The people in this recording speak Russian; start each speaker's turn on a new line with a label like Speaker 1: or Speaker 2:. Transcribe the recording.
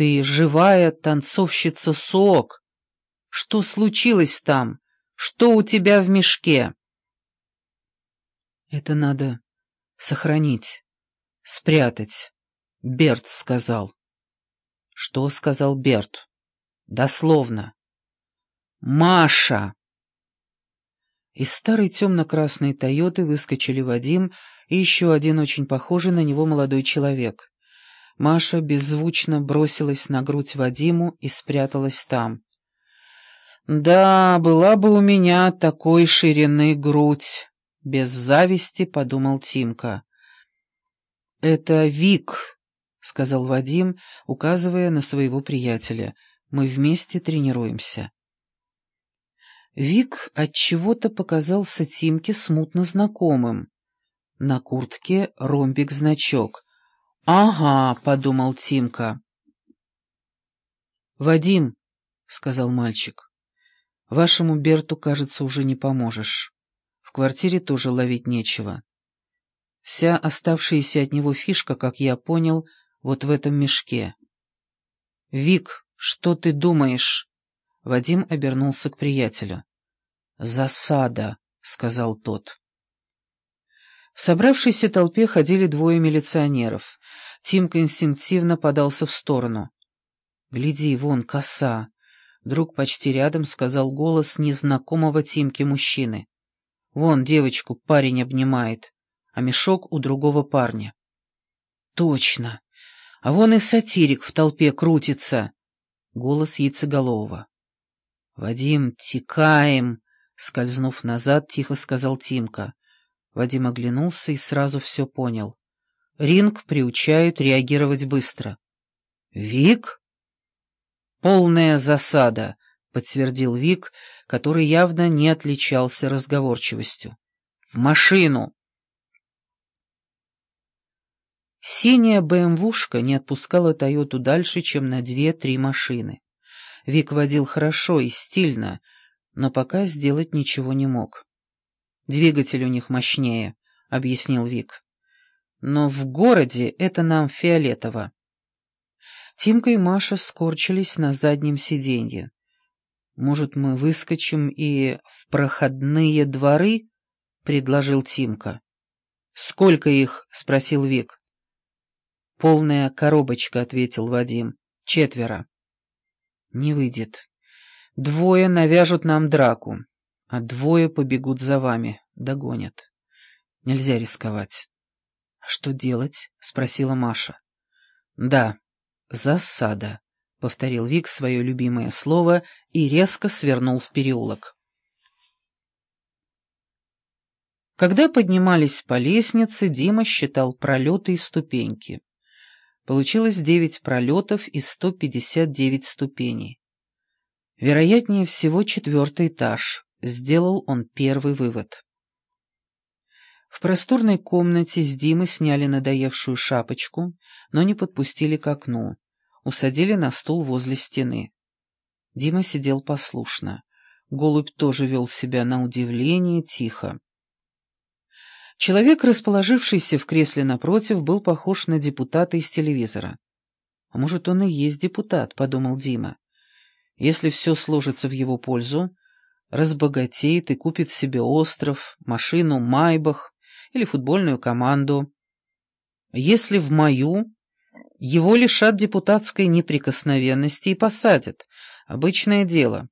Speaker 1: Ты живая танцовщица Сок. Что случилось там? Что у тебя в мешке? Это надо сохранить, спрятать. Берт сказал. Что сказал Берт? Дословно. Маша! Из старой темно-красной «Тойоты» выскочили Вадим и еще один очень похожий на него молодой человек. Маша беззвучно бросилась на грудь Вадиму и спряталась там. «Да, была бы у меня такой ширины грудь», — без зависти подумал Тимка. «Это Вик», — сказал Вадим, указывая на своего приятеля. «Мы вместе тренируемся». Вик отчего-то показался Тимке смутно знакомым. На куртке ромбик-значок. «Ага», — подумал Тимка. «Вадим», — сказал мальчик, — «вашему Берту, кажется, уже не поможешь. В квартире тоже ловить нечего. Вся оставшаяся от него фишка, как я понял, вот в этом мешке». «Вик, что ты думаешь?» Вадим обернулся к приятелю. «Засада», — сказал тот. В собравшейся толпе ходили двое милиционеров. Тимка инстинктивно подался в сторону. «Гляди, вон, коса!» Друг почти рядом сказал голос незнакомого Тимке мужчины. «Вон девочку парень обнимает, а мешок у другого парня». «Точно! А вон и сатирик в толпе крутится!» Голос яйцеголового. «Вадим, текаем!» Скользнув назад, тихо сказал Тимка. Вадим оглянулся и сразу все понял. Ринг приучают реагировать быстро. «Вик?» «Полная засада», — подтвердил Вик, который явно не отличался разговорчивостью. «В машину!» Синяя БМВушка не отпускала Тойоту дальше, чем на две-три машины. Вик водил хорошо и стильно, но пока сделать ничего не мог. «Двигатель у них мощнее», — объяснил Вик. «Но в городе это нам фиолетово». Тимка и Маша скорчились на заднем сиденье. «Может, мы выскочим и в проходные дворы?» — предложил Тимка. «Сколько их?» — спросил Вик. «Полная коробочка», — ответил Вадим. «Четверо». «Не выйдет. Двое навяжут нам драку, а двое побегут за вами, догонят. Нельзя рисковать. — А что делать? — спросила Маша. — Да, засада, — повторил Вик свое любимое слово и резко свернул в переулок. Когда поднимались по лестнице, Дима считал пролеты и ступеньки. Получилось девять пролетов и сто пятьдесят девять ступеней. Вероятнее всего, четвертый этаж. Сделал он первый вывод. В просторной комнате с Димы сняли надоевшую шапочку, но не подпустили к окну. Усадили на стул возле стены. Дима сидел послушно. Голубь тоже вел себя на удивление тихо. Человек, расположившийся в кресле напротив, был похож на депутата из телевизора. «А может, он и есть депутат», — подумал Дима. Если все сложится в его пользу, разбогатеет и купит себе остров, машину «Майбах» или футбольную команду. Если в мою, его лишат депутатской неприкосновенности и посадят. Обычное дело.